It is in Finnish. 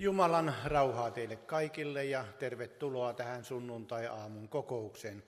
Jumalan rauhaa teille kaikille ja tervetuloa tähän sunnuntai-aamun kokoukseen.